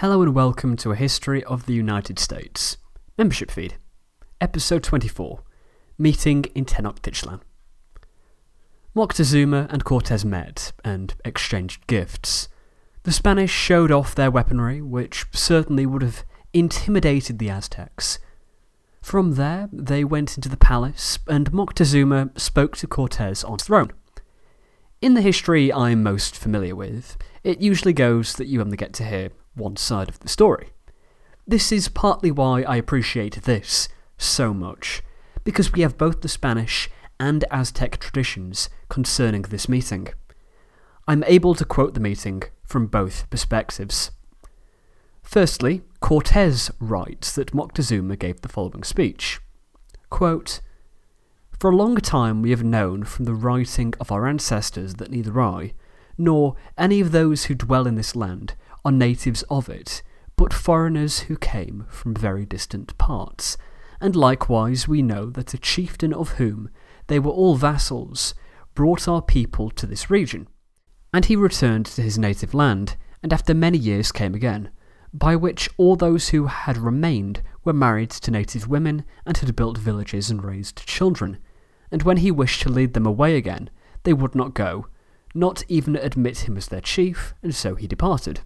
Hello and welcome to a history of the United States. Membership feed. Episode 24 Meeting in Tenochtitlan. Moctezuma and Cortez met and exchanged gifts. The Spanish showed off their weaponry, which certainly would have intimidated the Aztecs. From there, they went into the palace, and Moctezuma spoke to Cortez on throne. In the history I'm most familiar with, it usually goes that you only get to hear one side of the story. This is partly why I appreciate this so much, because we have both the Spanish and Aztec traditions concerning this meeting. I'm able to quote the meeting from both perspectives. Firstly, Cortez writes that Moctezuma gave the following speech Quote, For a long time we have known from the writing of our ancestors that neither I, nor any of those who dwell in this land, are natives of it, but foreigners who came from very distant parts. And likewise we know that a chieftain of whom they were all vassals brought our people to this region. And he returned to his native land, and after many years came again, by which all those who had remained were married to native women and had built villages and raised children. And when he wished to lead them away again, they would not go, not even admit him as their chief, and so he departed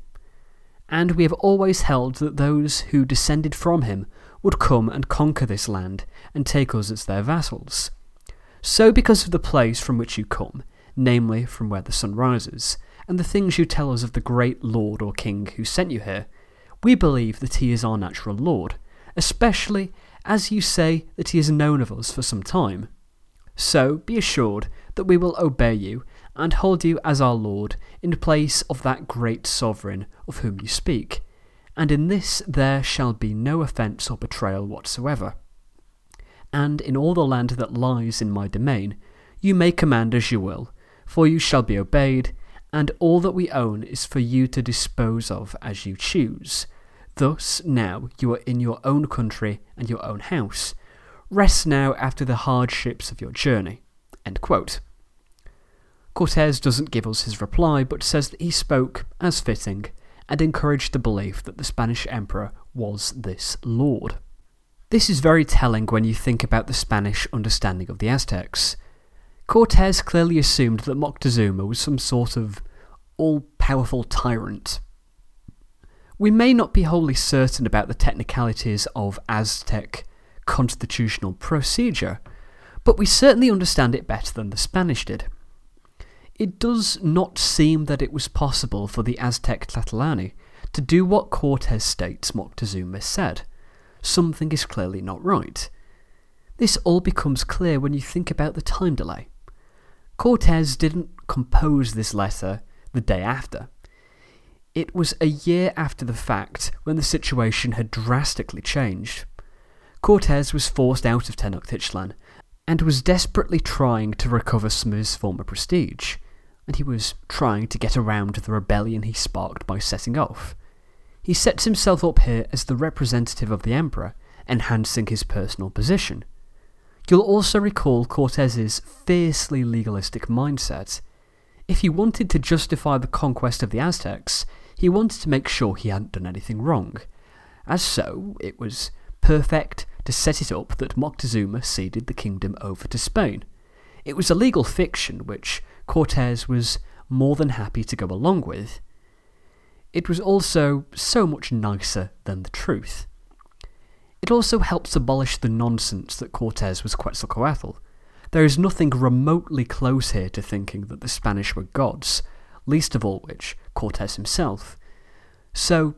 and we have always held that those who descended from him would come and conquer this land and take us as their vassals. So, because of the place from which you come, namely from where the sun rises, and the things you tell us of the great lord or king who sent you here, we believe that he is our natural lord, especially as you say that he has known of us for some time. So be assured that we will obey you and hold you as our Lord in place of that great sovereign of whom you speak, and in this there shall be no offence or betrayal whatsoever. And in all the land that lies in my domain, you may command as you will, for you shall be obeyed, and all that we own is for you to dispose of as you choose. Thus now you are in your own country and your own house. Rest now after the hardships of your journey. Cortes doesn't give us his reply, but says that he spoke as fitting and encouraged the belief that the Spanish emperor was this lord. This is very telling when you think about the Spanish understanding of the Aztecs. Cortes clearly assumed that Moctezuma was some sort of all powerful tyrant. We may not be wholly certain about the technicalities of Aztec constitutional procedure, but we certainly understand it better than the Spanish did. It does not seem that it was possible for the Aztec Tlatoani to do what Cortes states Moctezuma said. Something is clearly not right. This all becomes clear when you think about the time delay. Cortes didn't compose this letter the day after. It was a year after the fact when the situation had drastically changed. Cortes was forced out of Tenochtitlan and was desperately trying to recover some of his former prestige and he was trying to get around the rebellion he sparked by setting off. He sets himself up here as the representative of the Emperor, enhancing his personal position. You'll also recall Cortez's fiercely legalistic mindset. If he wanted to justify the conquest of the Aztecs, he wanted to make sure he hadn't done anything wrong. As so, it was perfect to set it up that Moctezuma ceded the kingdom over to Spain. It was a legal fiction which Cortes was more than happy to go along with. It was also so much nicer than the truth. It also helps abolish the nonsense that Cortes was Quetzalcoatl. There is nothing remotely close here to thinking that the Spanish were gods, least of all which Cortes himself. So,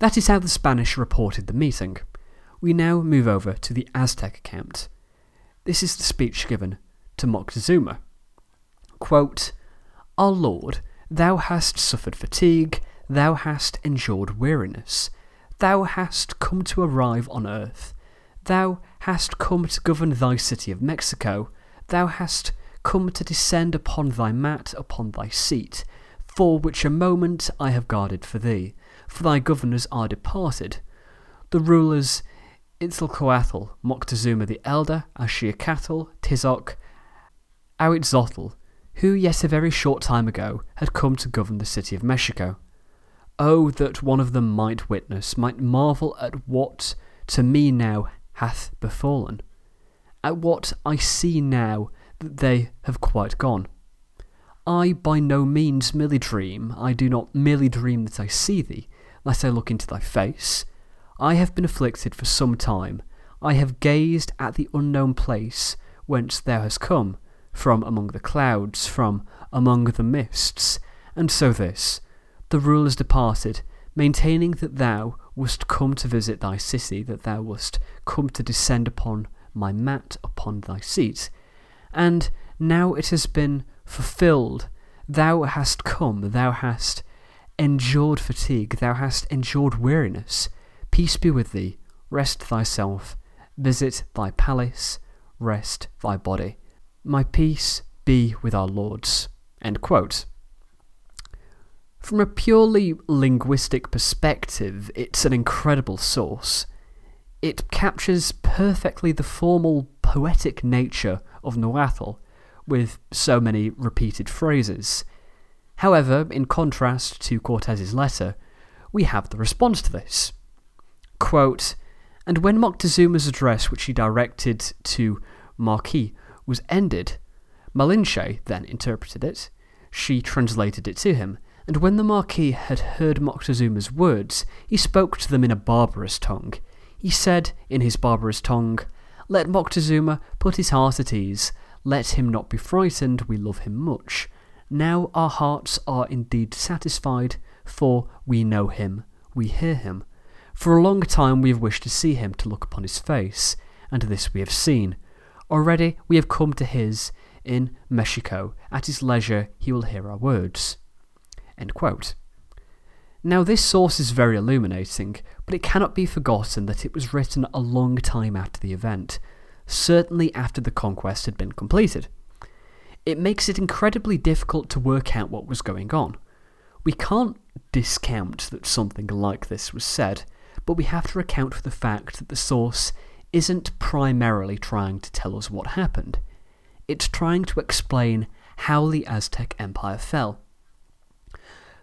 that is how the Spanish reported the meeting. We now move over to the Aztec account. This is the speech given to Moctezuma. Quote, Our Lord, thou hast suffered fatigue, thou hast endured weariness, thou hast come to arrive on earth, thou hast come to govern thy city of Mexico, thou hast come to descend upon thy mat, upon thy seat, for which a moment I have guarded for thee, for thy governors are departed. The rulers Itzalcoatl, Moctezuma the Elder, Axayacatl, Tizoc, Ahuitzotl, who yet a very short time ago had come to govern the city of Mexico. Oh, that one of them might witness, might marvel at what to me now hath befallen, at what I see now that they have quite gone. I by no means merely dream, I do not merely dream that I see thee, that I look into thy face. I have been afflicted for some time, I have gazed at the unknown place whence thou hast come, from among the clouds, from among the mists, and so this, the rulers departed, maintaining that thou wast come to visit thy city, that thou wast come to descend upon my mat upon thy seat. And now it has been fulfilled. Thou hast come, thou hast endured fatigue, thou hast endured weariness. Peace be with thee, rest thyself, visit thy palace, rest thy body. My peace be with our lords. From a purely linguistic perspective, it's an incredible source. It captures perfectly the formal, poetic nature of Nahuatl, with so many repeated phrases. However, in contrast to Cortez's letter, we have the response to this. Quote, and when Moctezuma's address, which he directed to Marquis, was ended, Malinche then interpreted it. She translated it to him, and when the Marquis had heard Moctezuma's words, he spoke to them in a barbarous tongue. He said, in his barbarous tongue, Let Moctezuma put his heart at ease, let him not be frightened, we love him much. Now our hearts are indeed satisfied, for we know him, we hear him. For a long time we have wished to see him, to look upon his face, and this we have seen. Already we have come to his, in Mexico. At his leisure he will hear our words. Now, this source is very illuminating, but it cannot be forgotten that it was written a long time after the event, certainly after the conquest had been completed. It makes it incredibly difficult to work out what was going on. We can't discount that something like this was said, but we have to account for the fact that the source isn't primarily trying to tell us what happened. It's trying to explain how the Aztec Empire fell.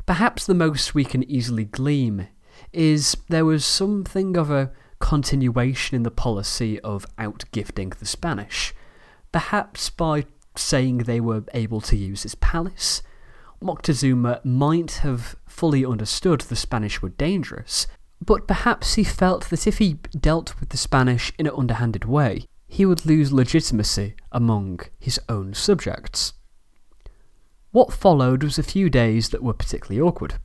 Perhaps the most we can easily glean is there was something of a continuation in the policy of outgifting the Spanish, perhaps by saying they were able to use his palace. Moctezuma might have fully understood the Spanish were dangerous, but perhaps he felt that if he dealt with the Spanish in an underhanded way, he would lose legitimacy among his own subjects. What followed was a few days that were particularly awkward.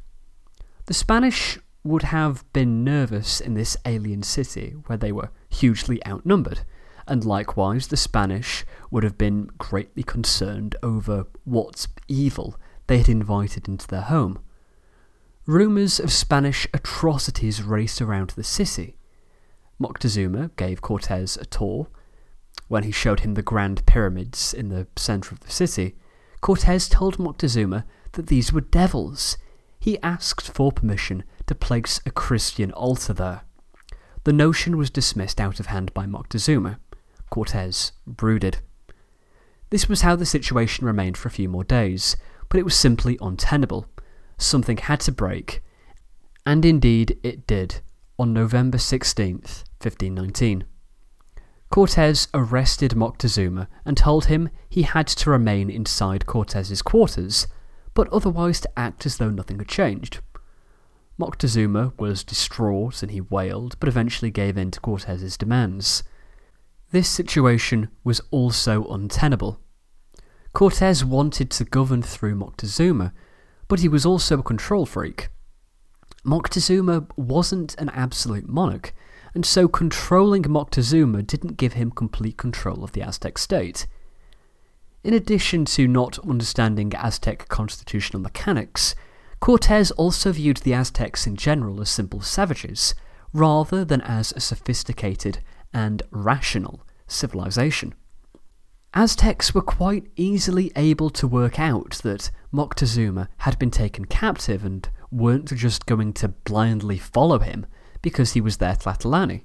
The Spanish would have been nervous in this alien city where they were hugely outnumbered, and likewise the Spanish would have been greatly concerned over what evil they had invited into their home. Rumours of Spanish atrocities raced around the city. Moctezuma gave Cortes a tour. When he showed him the grand pyramids in the centre of the city, Cortes told Moctezuma that these were devils. He asked for permission to place a Christian altar there. The notion was dismissed out of hand by Moctezuma. Cortes brooded. This was how the situation remained for a few more days, but it was simply untenable something had to break, and indeed it did, on November 16th, 1519. Cortes arrested Moctezuma and told him he had to remain inside Cortes's quarters, but otherwise to act as though nothing had changed. Moctezuma was distraught and he wailed, but eventually gave in to Cortes's demands. This situation was also untenable. Cortes wanted to govern through Moctezuma, but he was also a control freak. Moctezuma wasn't an absolute monarch, and so controlling Moctezuma didn't give him complete control of the Aztec state. In addition to not understanding Aztec constitutional mechanics, Cortes also viewed the Aztecs in general as simple savages, rather than as a sophisticated and rational civilization. Aztecs were quite easily able to work out that Moctezuma had been taken captive and weren't just going to blindly follow him because he was their Tlatoani.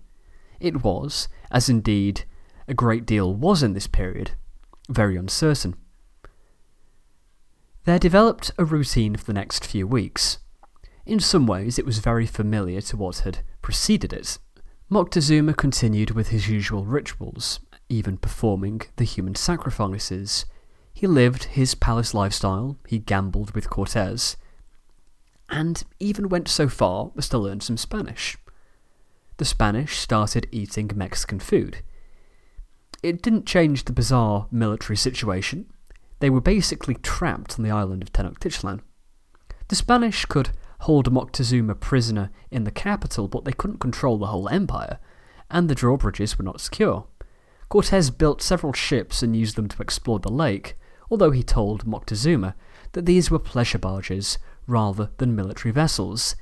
It was, as indeed a great deal was in this period, very uncertain. There developed a routine for the next few weeks. In some ways, it was very familiar to what had preceded it. Moctezuma continued with his usual rituals, even performing the human sacrifices. He lived his palace lifestyle, he gambled with Cortes, and even went so far as to learn some Spanish. The Spanish started eating Mexican food. It didn't change the bizarre military situation. They were basically trapped on the island of Tenochtitlan. The Spanish could hold Moctezuma prisoner in the capital, but they couldn't control the whole empire, and the drawbridges were not secure. Cortes built several ships and used them to explore the lake, although he told Moctezuma that these were pleasure barges rather than military vessels.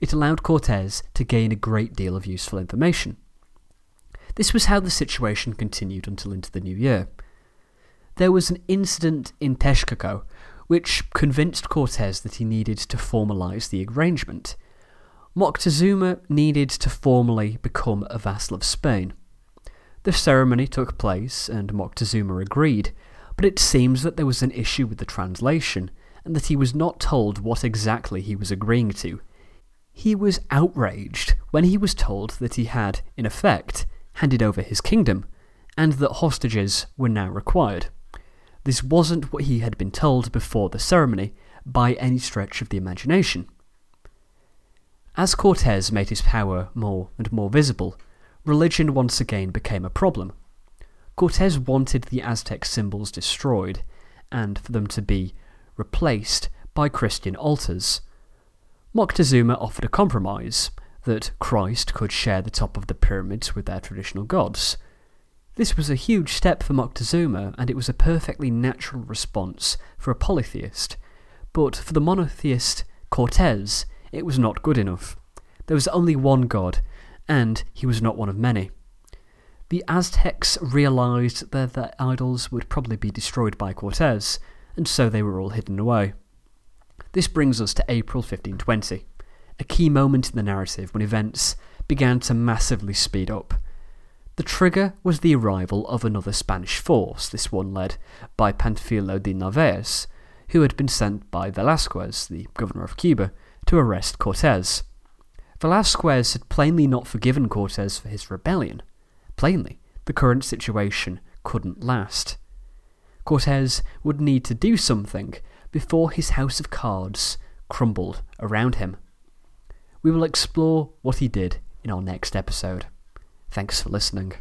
It allowed Cortes to gain a great deal of useful information. This was how the situation continued until into the new year. There was an incident in Texcoco which convinced Cortes that he needed to formalize the arrangement. Moctezuma needed to formally become a vassal of Spain. The ceremony took place, and Moctezuma agreed, but it seems that there was an issue with the translation, and that he was not told what exactly he was agreeing to. He was outraged when he was told that he had, in effect, handed over his kingdom, and that hostages were now required. This wasn't what he had been told before the ceremony by any stretch of the imagination. As Cortes made his power more and more visible, religion once again became a problem. Cortes wanted the Aztec symbols destroyed, and for them to be replaced by Christian altars. Moctezuma offered a compromise that Christ could share the top of the pyramids with their traditional gods. This was a huge step for Moctezuma, and it was a perfectly natural response for a polytheist. But for the monotheist Cortes, it was not good enough. There was only one god, and he was not one of many. The Aztecs realized that their idols would probably be destroyed by Cortes, and so they were all hidden away. This brings us to April 1520, a key moment in the narrative when events began to massively speed up. The trigger was the arrival of another Spanish force, this one led by Panfilo de Narvaez, who had been sent by Velasquez, the governor of Cuba, to arrest Cortes. Velasquez had plainly not forgiven Cortes for his rebellion. Plainly, the current situation couldn't last. Cortes would need to do something before his house of cards crumbled around him. We will explore what he did in our next episode. Thanks for listening.